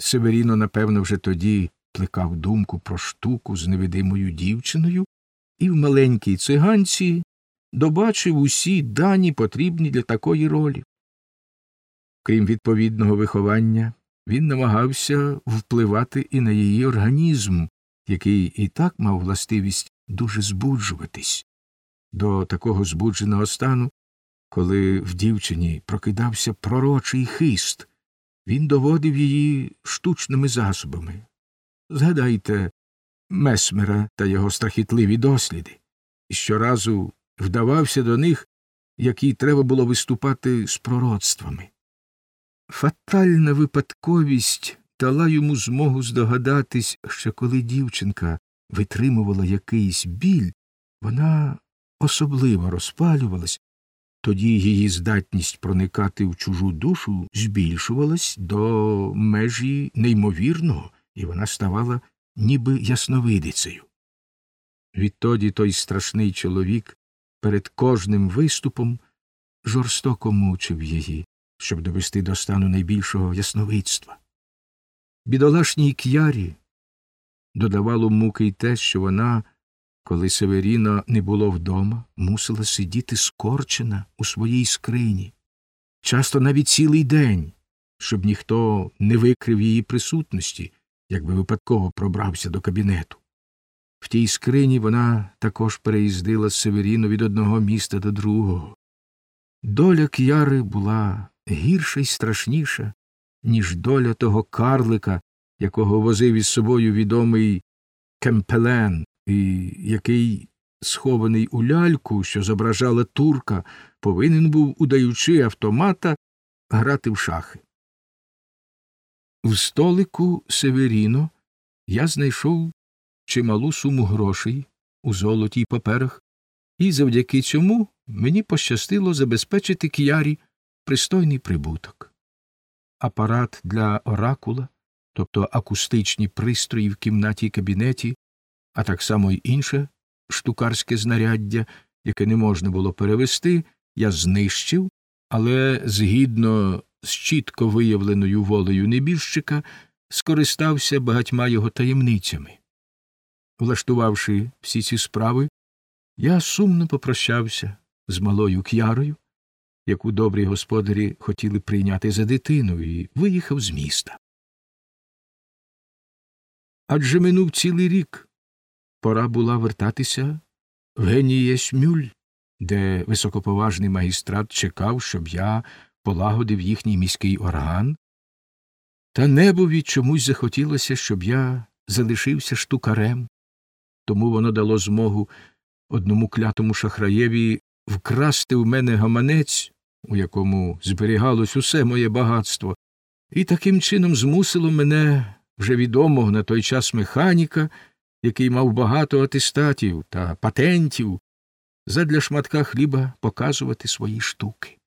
Северіно, напевно, вже тоді плекав думку про штуку з невидимою дівчиною, і в маленькій циганці добачив усі дані, потрібні для такої ролі. Крім відповідного виховання, він намагався впливати і на її організм, який і так мав властивість дуже збуджуватись. До такого збудженого стану, коли в дівчині прокидався пророчий хист, він доводив її штучними засобами. Згадайте Месмера та його страхітливі досліди, і щоразу вдавався до них, як треба було виступати з пророцтвами. Фатальна випадковість дала йому змогу здогадатись, що коли дівчинка витримувала якийсь біль, вона особливо розпалювалась, тоді її здатність проникати в чужу душу збільшувалась до межі неймовірного, і вона ставала ніби ясновидицею. Відтоді той страшний чоловік перед кожним виступом жорстоко мучив її, щоб довести до стану найбільшого ясновидства. Бідолашній к'ярі додавало муки й те, що вона, коли Северіна не було вдома, мусила сидіти скорчена у своїй скрині, часто навіть цілий день, щоб ніхто не викрив її присутності, якби випадково пробрався до кабінету. В тій скрині вона також переїздила з Северіну від одного міста до другого. Доля к'яри була гірша й страшніша, ніж доля того карлика, якого возив із собою відомий Кемпелен, і який, схований у ляльку, що зображала турка, повинен був, удаючи автомата, грати в шахи. В столику Северіно я знайшов чималу суму грошей у золоті й паперах, і завдяки цьому мені пощастило забезпечити кіярі пристойний прибуток. Апарат для оракула, тобто акустичні пристрої в кімнаті й кабінеті, а так само й інше штукарське знаряддя, яке не можна було перевести, я знищив, але згідно з чітко виявленою волею небіжчика, скористався багатьма його таємницями. Влаштувавши всі ці справи, я сумно попрощався з малою к'ярою, яку добрі господарі хотіли прийняти за дитину, і виїхав з міста. Адже минув цілий рік. Пора була вертатися в Генієсмюль, де високоповажний магістрат чекав, щоб я полагодив їхній міський орган, та небові чомусь захотілося, щоб я залишився штукарем, тому воно дало змогу одному клятому шахраєві вкрасти в мене гаманець, у якому зберігалось усе моє багатство, і таким чином змусило мене вже відомого на той час механіка, який мав багато атестатів та патентів, задля шматка хліба показувати свої штуки.